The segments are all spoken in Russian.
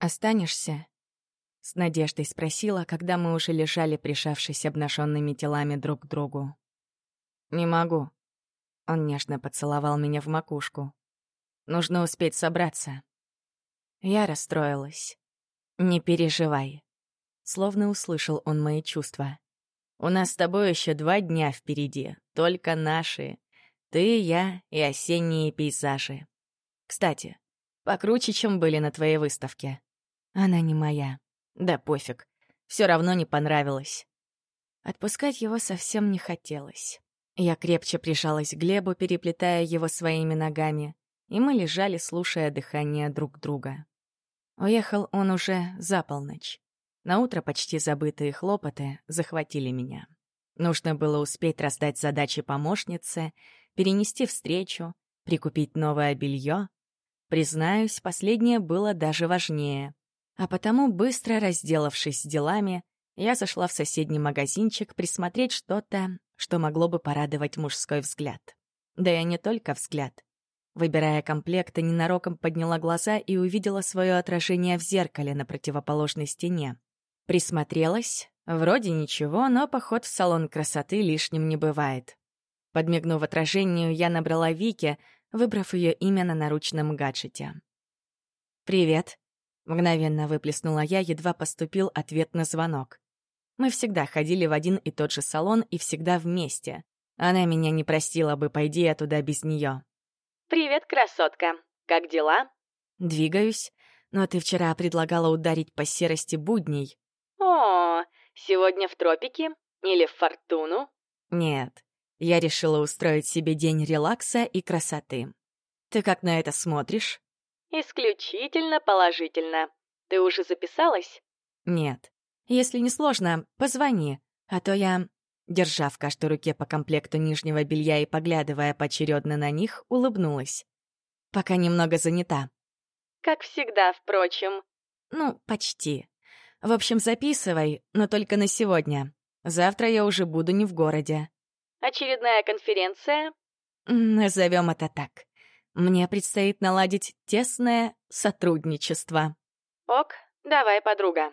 «Останешься?» — с надеждой спросила, когда мы уже лежали, прижавшись обнаженными телами друг к другу. «Не могу». Он нежно поцеловал меня в макушку. «Нужно успеть собраться». Я расстроилась. «Не переживай». Словно услышал он мои чувства. «У нас с тобой еще два дня впереди, только наши. Ты, я и осенние пейзажи. Кстати, покруче, чем были на твоей выставке. Она не моя. Да пофиг. Все равно не понравилось. Отпускать его совсем не хотелось. Я крепче прижалась к Глебу, переплетая его своими ногами, и мы лежали, слушая дыхание друг друга. Уехал он уже за полночь. Наутро почти забытые хлопоты захватили меня. Нужно было успеть раздать задачи помощнице, перенести встречу, прикупить новое белье. Признаюсь, последнее было даже важнее. А потому, быстро разделавшись делами, я зашла в соседний магазинчик присмотреть что-то, что могло бы порадовать мужской взгляд. Да и не только взгляд. Выбирая комплекты, ненароком подняла глаза и увидела свое отражение в зеркале на противоположной стене. Присмотрелась. Вроде ничего, но поход в салон красоты лишним не бывает. Подмигнув отражению, я набрала Вики, выбрав ее имя на наручном гаджете. «Привет», — мгновенно выплеснула я, едва поступил ответ на звонок. Мы всегда ходили в один и тот же салон и всегда вместе. Она меня не простила бы, пойди я туда без нее. «Привет, красотка. Как дела?» «Двигаюсь. Но ты вчера предлагала ударить по серости будней». «О, сегодня в тропике? Или в фортуну?» «Нет. Я решила устроить себе день релакса и красоты. Ты как на это смотришь? Исключительно положительно. Ты уже записалась? Нет. Если не сложно, позвони, а то я, держа в каждой руке по комплекту нижнего белья и поглядывая поочередно на них, улыбнулась. Пока немного занята. Как всегда, впрочем. Ну, почти. В общем, записывай, но только на сегодня. Завтра я уже буду не в городе. Очередная конференция? Назовем это так. Мне предстоит наладить тесное сотрудничество. Ок, давай, подруга.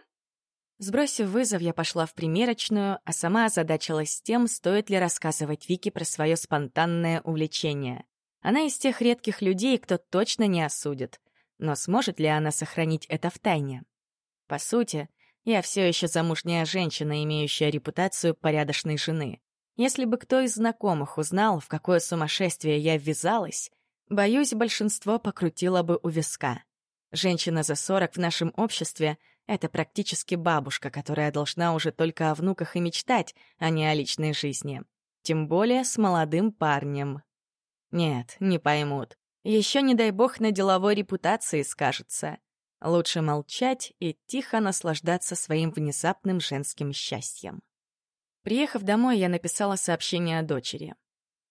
Сбросив вызов, я пошла в примерочную, а сама озадачилась тем, стоит ли рассказывать Вике про свое спонтанное увлечение. Она из тех редких людей, кто точно не осудит. Но сможет ли она сохранить это в тайне? По сути, я все еще замужняя женщина, имеющая репутацию порядочной жены. Если бы кто из знакомых узнал, в какое сумасшествие я ввязалась, боюсь, большинство покрутило бы у виска. Женщина за сорок в нашем обществе — это практически бабушка, которая должна уже только о внуках и мечтать, а не о личной жизни. Тем более с молодым парнем. Нет, не поймут. Еще, не дай бог, на деловой репутации скажется. Лучше молчать и тихо наслаждаться своим внезапным женским счастьем. Приехав домой, я написала сообщение о дочери.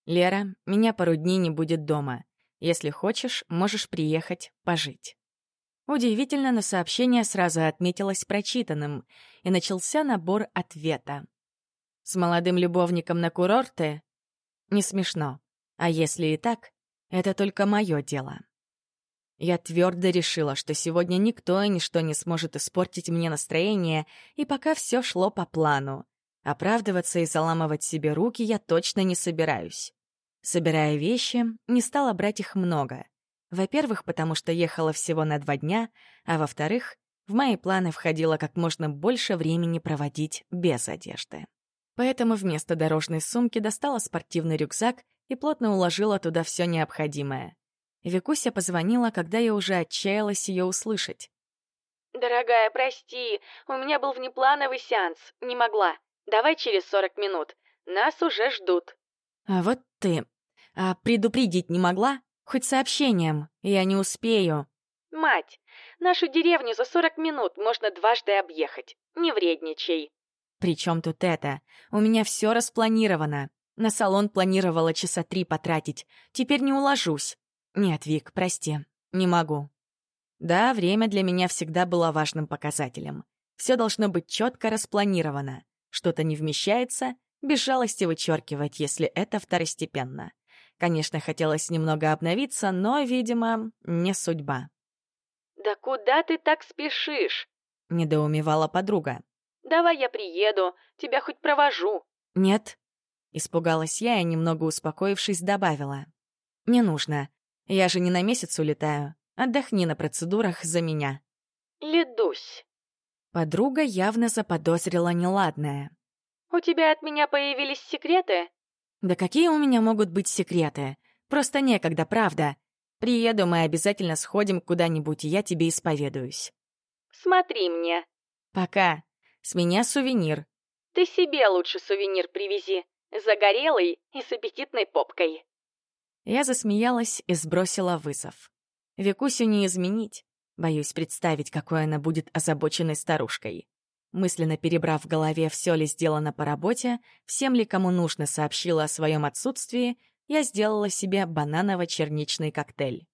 «Лера, меня пару дней не будет дома. Если хочешь, можешь приехать пожить». Удивительно, но сообщение сразу отметилось прочитанным, и начался набор ответа. «С молодым любовником на курорты?» Не смешно. А если и так, это только мое дело. Я твердо решила, что сегодня никто и ничто не сможет испортить мне настроение, и пока все шло по плану. Оправдываться и заламывать себе руки я точно не собираюсь. Собирая вещи, не стала брать их много. Во-первых, потому что ехала всего на два дня, а во-вторых, в мои планы входило как можно больше времени проводить без одежды. Поэтому вместо дорожной сумки достала спортивный рюкзак и плотно уложила туда все необходимое. Викуся позвонила, когда я уже отчаялась ее услышать. «Дорогая, прости, у меня был внеплановый сеанс, не могла. Давай через сорок минут. Нас уже ждут». «А вот ты. А предупредить не могла? Хоть сообщением. Я не успею». «Мать, нашу деревню за сорок минут можно дважды объехать. Не вредничай». «При чем тут это? У меня все распланировано. На салон планировала часа три потратить. Теперь не уложусь. Нет, Вик, прости. Не могу». Да, время для меня всегда было важным показателем. Все должно быть четко распланировано. Что-то не вмещается, без жалости вычеркивать, если это второстепенно. Конечно, хотелось немного обновиться, но, видимо, не судьба. «Да куда ты так спешишь?» — недоумевала подруга. «Давай я приеду, тебя хоть провожу». «Нет», — испугалась я и, немного успокоившись, добавила. «Не нужно. Я же не на месяц улетаю. Отдохни на процедурах за меня». «Ледусь». Подруга явно заподозрила неладное. «У тебя от меня появились секреты?» «Да какие у меня могут быть секреты? Просто некогда, правда. Приеду, мы обязательно сходим куда-нибудь, и я тебе исповедуюсь». «Смотри мне». «Пока. С меня сувенир». «Ты себе лучше сувенир привези. Загорелый и с аппетитной попкой». Я засмеялась и сбросила вызов. Викусю не изменить. Боюсь представить, какой она будет озабоченной старушкой. Мысленно перебрав в голове, все ли сделано по работе, всем ли кому нужно сообщила о своем отсутствии, я сделала себе бананово-черничный коктейль.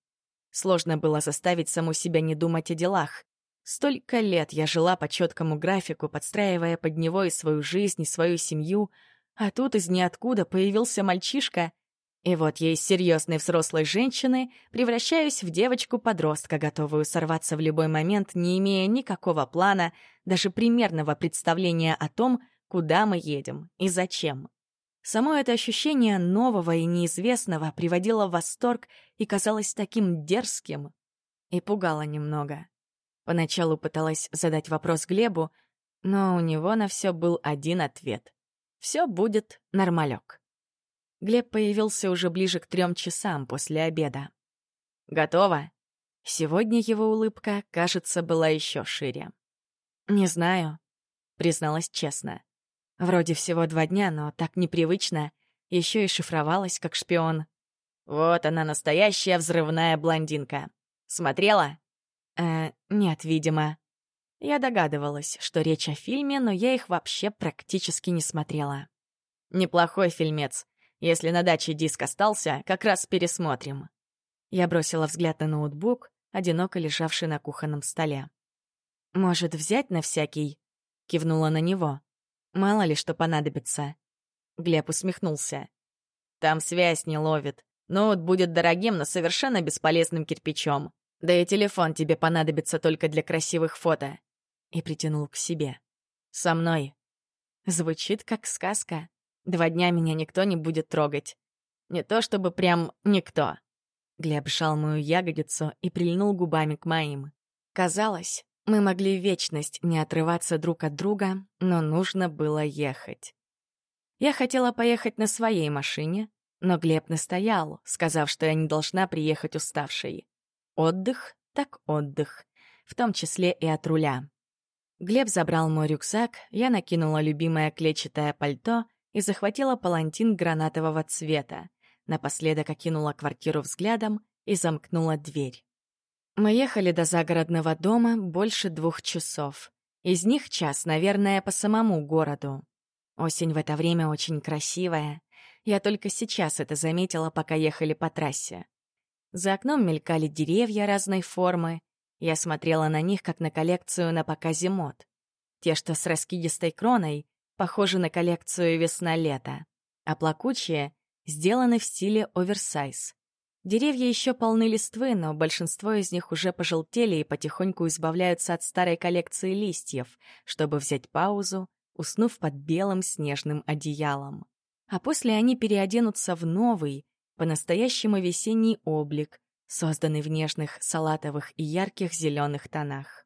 Сложно было заставить саму себя не думать о делах. Столько лет я жила по четкому графику, подстраивая под него и свою жизнь, и свою семью, а тут из ниоткуда появился мальчишка, и вот я из серьезной взрослой женщины превращаюсь в девочку-подростка, готовую сорваться в любой момент, не имея никакого плана, даже примерного представления о том, куда мы едем и зачем. Само это ощущение нового и неизвестного приводило в восторг и казалось таким дерзким и пугало немного. Поначалу пыталась задать вопрос Глебу, но у него на все был один ответ. Все будет нормалек. Глеб появился уже ближе к трем часам после обеда. «Готово?» Сегодня его улыбка, кажется, была еще шире. «Не знаю», — призналась честно. Вроде всего два дня, но так непривычно. Еще и шифровалась, как шпион. Вот она, настоящая взрывная блондинка. Смотрела? Э, нет, видимо. Я догадывалась, что речь о фильме, но я их вообще практически не смотрела. Неплохой фильмец. Если на даче диск остался, как раз пересмотрим. Я бросила взгляд на ноутбук, одиноко лежавший на кухонном столе. «Может, взять на всякий?» — кивнула на него. «Мало ли что понадобится». Глеб усмехнулся. «Там связь не ловит. Ноут будет дорогим, но совершенно бесполезным кирпичом. Да и телефон тебе понадобится только для красивых фото». И притянул к себе. «Со мной». Звучит как сказка. Два дня меня никто не будет трогать. Не то чтобы прям никто. Глеб сжал мою ягодицу и прильнул губами к моим. Казалось, мы могли вечность не отрываться друг от друга, но нужно было ехать. Я хотела поехать на своей машине, но Глеб настоял, сказав, что я не должна приехать уставшей. Отдых так отдых, в том числе и от руля. Глеб забрал мой рюкзак, я накинула любимое клетчатое пальто и захватила палантин гранатового цвета. Напоследок окинула квартиру взглядом и замкнула дверь. Мы ехали до загородного дома больше двух часов. Из них час, наверное, по самому городу. Осень в это время очень красивая. Я только сейчас это заметила, пока ехали по трассе. За окном мелькали деревья разной формы. Я смотрела на них, как на коллекцию на показе мод. Те, что с раскидистой кроной, похожи на коллекцию весна-лето, а плакучие сделаны в стиле оверсайз. Деревья еще полны листвы, но большинство из них уже пожелтели и потихоньку избавляются от старой коллекции листьев, чтобы взять паузу, уснув под белым снежным одеялом. А после они переоденутся в новый, по-настоящему весенний облик, созданный в нежных салатовых и ярких зеленых тонах.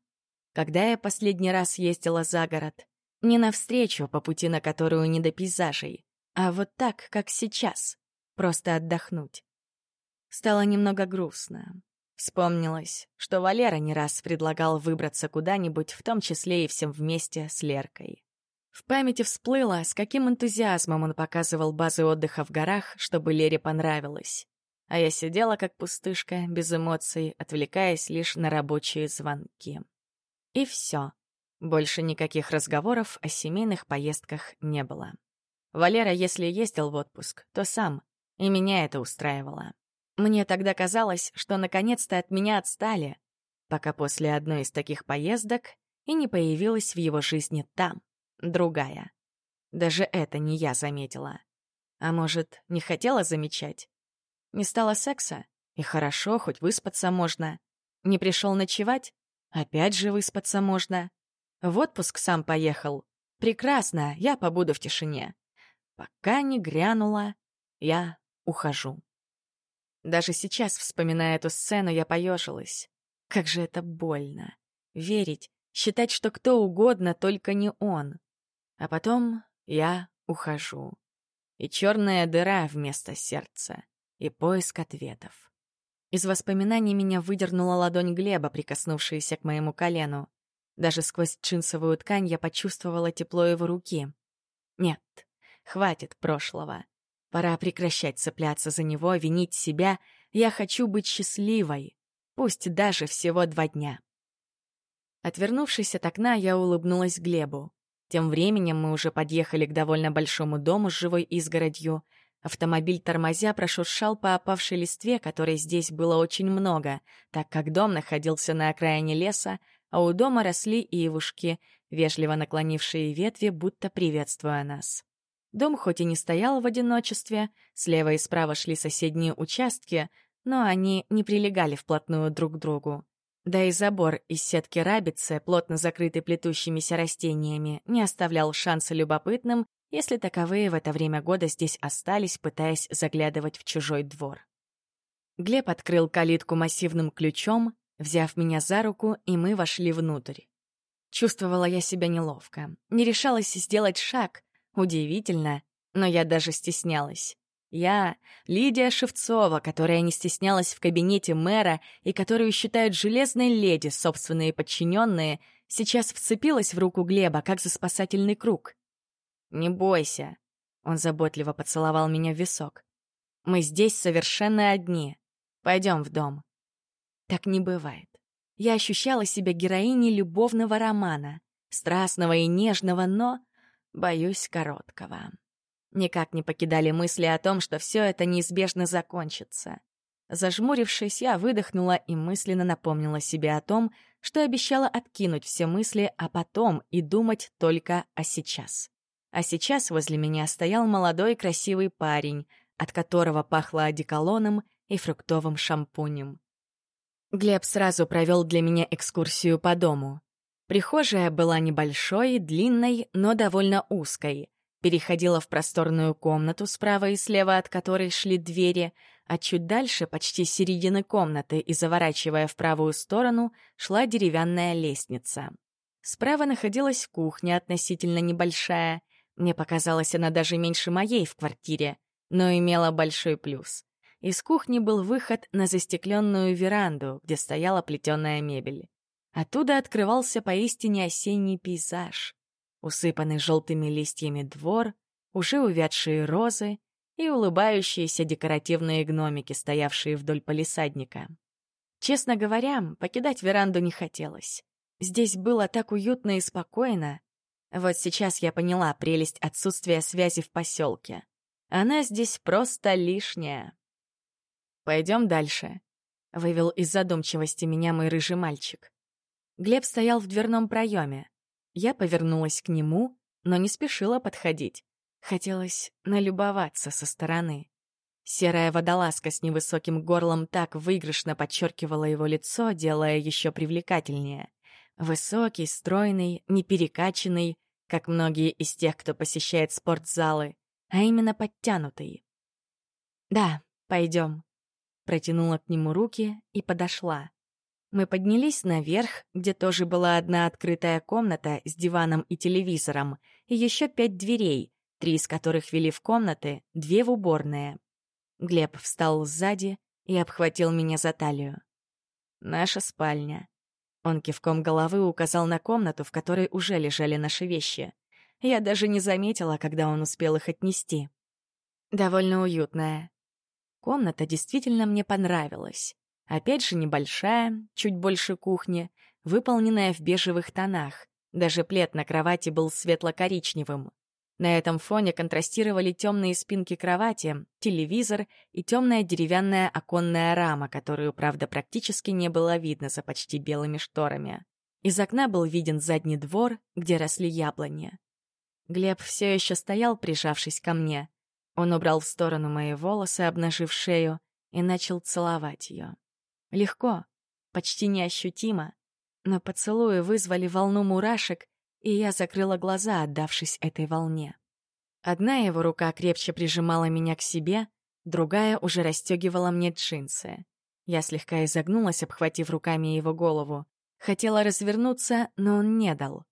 Когда я последний раз ездила за город, не навстречу, по пути на которую не до пейзажей, а вот так, как сейчас, просто отдохнуть. Стало немного грустно. Вспомнилось, что Валера не раз предлагал выбраться куда-нибудь, в том числе и всем вместе с Леркой. В памяти всплыло, с каким энтузиазмом он показывал базы отдыха в горах, чтобы Лере понравилось. А я сидела как пустышка, без эмоций, отвлекаясь лишь на рабочие звонки. И все. Больше никаких разговоров о семейных поездках не было. Валера, если ездил в отпуск, то сам, и меня это устраивало. Мне тогда казалось, что наконец-то от меня отстали, пока после одной из таких поездок и не появилась в его жизни там, другая. Даже это не я заметила. А может, не хотела замечать? Не стало секса? И хорошо, хоть выспаться можно. Не пришел ночевать? Опять же выспаться можно. В отпуск сам поехал. Прекрасно, я побуду в тишине. Пока не грянула, я ухожу. Даже сейчас, вспоминая эту сцену, я поежилась. Как же это больно. Верить, считать, что кто угодно, только не он. А потом я ухожу. И черная дыра вместо сердца, и поиск ответов. Из воспоминаний меня выдернула ладонь Глеба, прикоснувшаяся к моему колену. Даже сквозь джинсовую ткань я почувствовала тепло его руки. Нет, хватит прошлого. Пора прекращать цепляться за него, винить себя. Я хочу быть счастливой. Пусть даже всего два дня. Отвернувшись от окна, я улыбнулась Глебу. Тем временем мы уже подъехали к довольно большому дому с живой изгородью. Автомобиль тормозя прошуршал по опавшей листве, которой здесь было очень много, так как дом находился на окраине леса, а у дома росли ивушки, вежливо наклонившие ветви, будто приветствуя нас. Дом хоть и не стоял в одиночестве, слева и справа шли соседние участки, но они не прилегали вплотную друг к другу. Да и забор из сетки рабицы, плотно закрытый плетущимися растениями, не оставлял шанса любопытным, если таковые в это время года здесь остались, пытаясь заглядывать в чужой двор. Глеб открыл калитку массивным ключом, взяв меня за руку, и мы вошли внутрь. Чувствовала я себя неловко, не решалась сделать шаг. Удивительно, но я даже стеснялась. Я, Лидия Шевцова, которая не стеснялась в кабинете мэра и которую считают железной леди собственные подчиненные, сейчас вцепилась в руку Глеба, как за спасательный круг. «Не бойся», — он заботливо поцеловал меня в висок. «Мы здесь совершенно одни. Пойдем в дом». Так не бывает. Я ощущала себя героиней любовного романа, страстного и нежного, но, боюсь, короткого. Никак не покидали мысли о том, что все это неизбежно закончится. Зажмурившись, я выдохнула и мысленно напомнила себе о том, что обещала откинуть все мысли, а потом и думать только о сейчас. А сейчас возле меня стоял молодой красивый парень, от которого пахло одеколоном и фруктовым шампунем. Глеб сразу провел для меня экскурсию по дому. Прихожая была небольшой, длинной, но довольно узкой переходила в просторную комнату справа и слева от которой шли двери, а чуть дальше, почти середины комнаты и заворачивая в правую сторону, шла деревянная лестница. Справа находилась кухня относительно небольшая. Мне показалось, она даже меньше моей в квартире, но имела большой плюс. Из кухни был выход на застекленную веранду, где стояла плетеная мебель. Оттуда открывался поистине осенний пейзаж усыпанный желтыми листьями двор, уже увядшие розы и улыбающиеся декоративные гномики, стоявшие вдоль полисадника. Честно говоря, покидать веранду не хотелось. Здесь было так уютно и спокойно. Вот сейчас я поняла прелесть отсутствия связи в поселке. Она здесь просто лишняя. «Пойдем дальше», — вывел из задумчивости меня мой рыжий мальчик. Глеб стоял в дверном проеме. Я повернулась к нему, но не спешила подходить. Хотелось налюбоваться со стороны. Серая водолазка с невысоким горлом так выигрышно подчеркивала его лицо, делая еще привлекательнее. Высокий, стройный, неперекачанный, как многие из тех, кто посещает спортзалы, а именно подтянутый. «Да, пойдем», — протянула к нему руки и подошла. Мы поднялись наверх, где тоже была одна открытая комната с диваном и телевизором, и еще пять дверей, три из которых вели в комнаты, две в уборные. Глеб встал сзади и обхватил меня за талию. «Наша спальня». Он кивком головы указал на комнату, в которой уже лежали наши вещи. Я даже не заметила, когда он успел их отнести. Довольно уютная. Комната действительно мне понравилась. Опять же небольшая, чуть больше кухни, выполненная в бежевых тонах. Даже плед на кровати был светло-коричневым. На этом фоне контрастировали темные спинки кровати, телевизор и темная деревянная оконная рама, которую, правда, практически не было видно за почти белыми шторами. Из окна был виден задний двор, где росли яблони. Глеб все еще стоял, прижавшись ко мне. Он убрал в сторону мои волосы, обнажив шею, и начал целовать ее. Легко, почти неощутимо, но поцелуи вызвали волну мурашек, и я закрыла глаза, отдавшись этой волне. Одна его рука крепче прижимала меня к себе, другая уже расстегивала мне джинсы. Я слегка изогнулась, обхватив руками его голову. Хотела развернуться, но он не дал.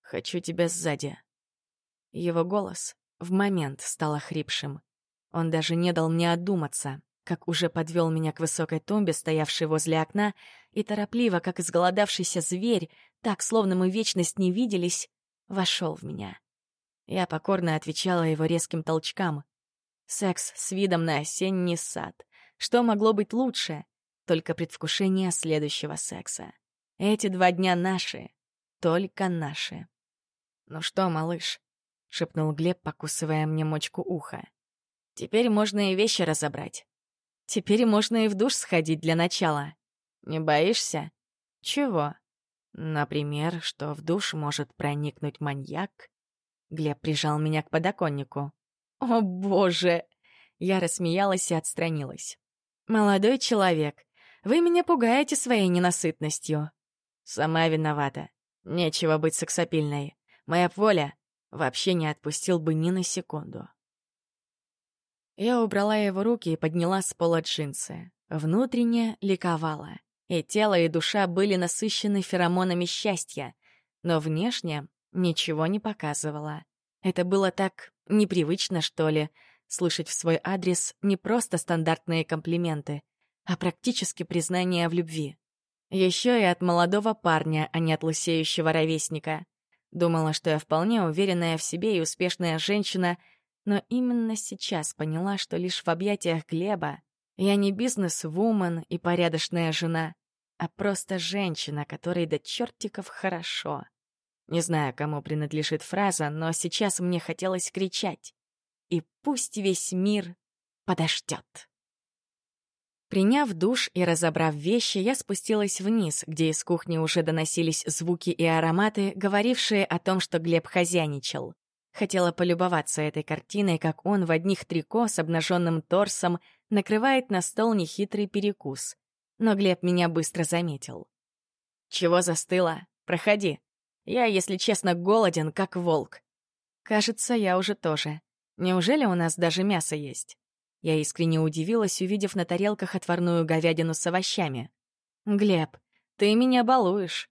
«Хочу тебя сзади». Его голос в момент стал охрипшим. Он даже не дал мне одуматься, как уже подвел меня к высокой тумбе, стоявшей возле окна, и торопливо, как изголодавшийся зверь, так, словно мы вечность не виделись, вошел в меня. Я покорно отвечала его резким толчкам. Секс с видом на осенний сад. Что могло быть лучше? Только предвкушение следующего секса. Эти два дня наши. Только наши. «Ну что, малыш?» — шепнул Глеб, покусывая мне мочку уха. «Теперь можно и вещи разобрать. Теперь можно и в душ сходить для начала. Не боишься? Чего? Например, что в душ может проникнуть маньяк? Глеб прижал меня к подоконнику. О, боже! Я рассмеялась и отстранилась. «Молодой человек, вы меня пугаете своей ненасытностью». «Сама виновата. Нечего быть сексапильной. Моя воля вообще не отпустил бы ни на секунду». Я убрала его руки и подняла с пола джинсы. Внутренне ликовала. И тело, и душа были насыщены феромонами счастья. Но внешне ничего не показывала. Это было так непривычно, что ли, слышать в свой адрес не просто стандартные комплименты, а практически признание в любви. Еще и от молодого парня, а не от лысеющего ровесника. Думала, что я вполне уверенная в себе и успешная женщина — но именно сейчас поняла, что лишь в объятиях Глеба я не бизнес-вумен и порядочная жена, а просто женщина, которой до чертиков хорошо. Не знаю, кому принадлежит фраза, но сейчас мне хотелось кричать. И пусть весь мир подождет. Приняв душ и разобрав вещи, я спустилась вниз, где из кухни уже доносились звуки и ароматы, говорившие о том, что Глеб хозяйничал. Хотела полюбоваться этой картиной, как он в одних трико с обнаженным торсом накрывает на стол нехитрый перекус. Но Глеб меня быстро заметил. «Чего застыла? Проходи. Я, если честно, голоден, как волк. Кажется, я уже тоже. Неужели у нас даже мясо есть?» Я искренне удивилась, увидев на тарелках отварную говядину с овощами. «Глеб, ты меня балуешь!»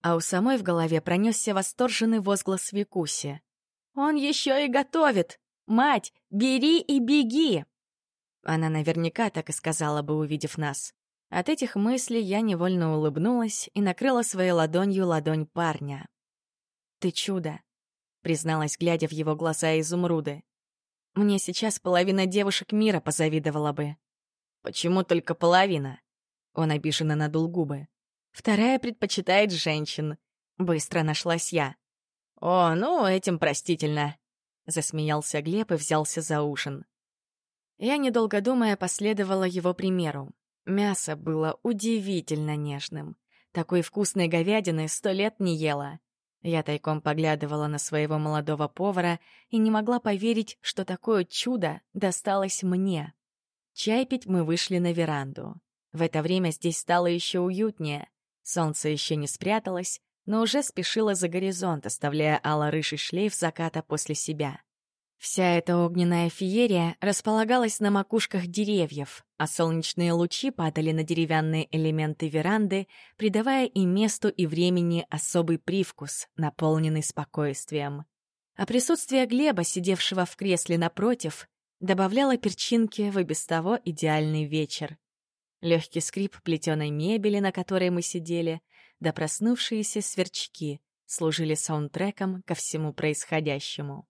А у самой в голове пронесся восторженный возглас Викуси. Он еще и готовит! Мать, бери и беги!» Она наверняка так и сказала бы, увидев нас. От этих мыслей я невольно улыбнулась и накрыла своей ладонью ладонь парня. «Ты чудо», — призналась, глядя в его глаза изумруды. «Мне сейчас половина девушек мира позавидовала бы». «Почему только половина?» Он обиженно надул губы. «Вторая предпочитает женщин». Быстро нашлась я. «О, ну, этим простительно», — засмеялся Глеб и взялся за ужин. Я, недолго думая, последовала его примеру. Мясо было удивительно нежным. Такой вкусной говядины сто лет не ела. Я тайком поглядывала на своего молодого повара и не могла поверить, что такое чудо досталось мне. Чай пить мы вышли на веранду. В это время здесь стало еще уютнее. Солнце еще не спряталось, но уже спешила за горизонт, оставляя ало-рыжий шлейф заката после себя. Вся эта огненная феерия располагалась на макушках деревьев, а солнечные лучи падали на деревянные элементы веранды, придавая и месту, и времени особый привкус, наполненный спокойствием. А присутствие Глеба, сидевшего в кресле напротив, добавляло перчинки в и без того идеальный вечер. Легкий скрип плетеной мебели, на которой мы сидели, да проснувшиеся сверчки служили саундтреком ко всему происходящему.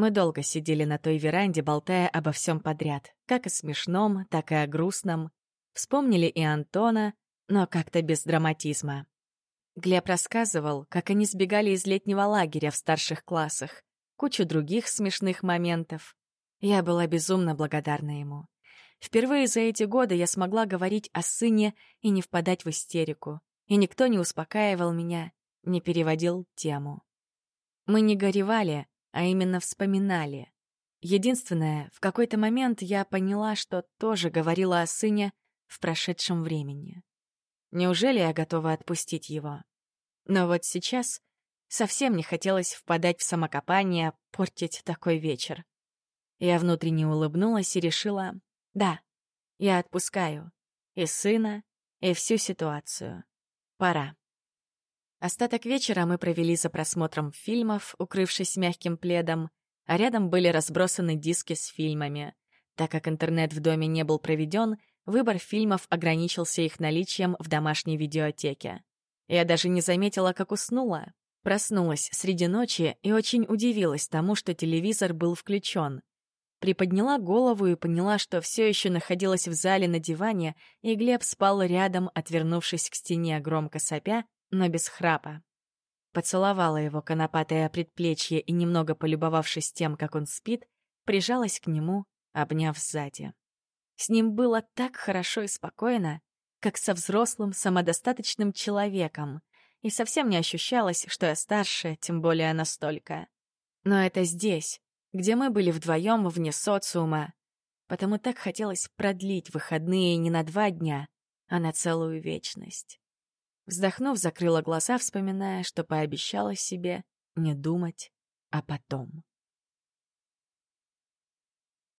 Мы долго сидели на той веранде, болтая обо всем подряд, как о смешном, так и о грустном. Вспомнили и Антона, но как-то без драматизма. Глеб рассказывал, как они сбегали из летнего лагеря в старших классах, кучу других смешных моментов. Я была безумно благодарна ему. Впервые за эти годы я смогла говорить о сыне и не впадать в истерику и никто не успокаивал меня, не переводил тему. Мы не горевали, а именно вспоминали. Единственное, в какой-то момент я поняла, что тоже говорила о сыне в прошедшем времени. Неужели я готова отпустить его? Но вот сейчас совсем не хотелось впадать в самокопание, портить такой вечер. Я внутренне улыбнулась и решила, да, я отпускаю и сына, и всю ситуацию. Пора. Остаток вечера мы провели за просмотром фильмов, укрывшись мягким пледом, а рядом были разбросаны диски с фильмами. Так как интернет в доме не был проведен, выбор фильмов ограничился их наличием в домашней видеотеке. Я даже не заметила, как уснула. Проснулась среди ночи и очень удивилась тому, что телевизор был включен. Приподняла голову и поняла, что все еще находилась в зале на диване, и Глеб спал рядом, отвернувшись к стене, громко сопя, но без храпа. Поцеловала его конопатое предплечье и, немного полюбовавшись тем, как он спит, прижалась к нему, обняв сзади. С ним было так хорошо и спокойно, как со взрослым, самодостаточным человеком, и совсем не ощущалось, что я старше, тем более настолько. Но это здесь, где мы были вдвоем вне социума, потому так хотелось продлить выходные не на два дня, а на целую вечность. Вздохнув, закрыла глаза, вспоминая, что пообещала себе не думать, а потом.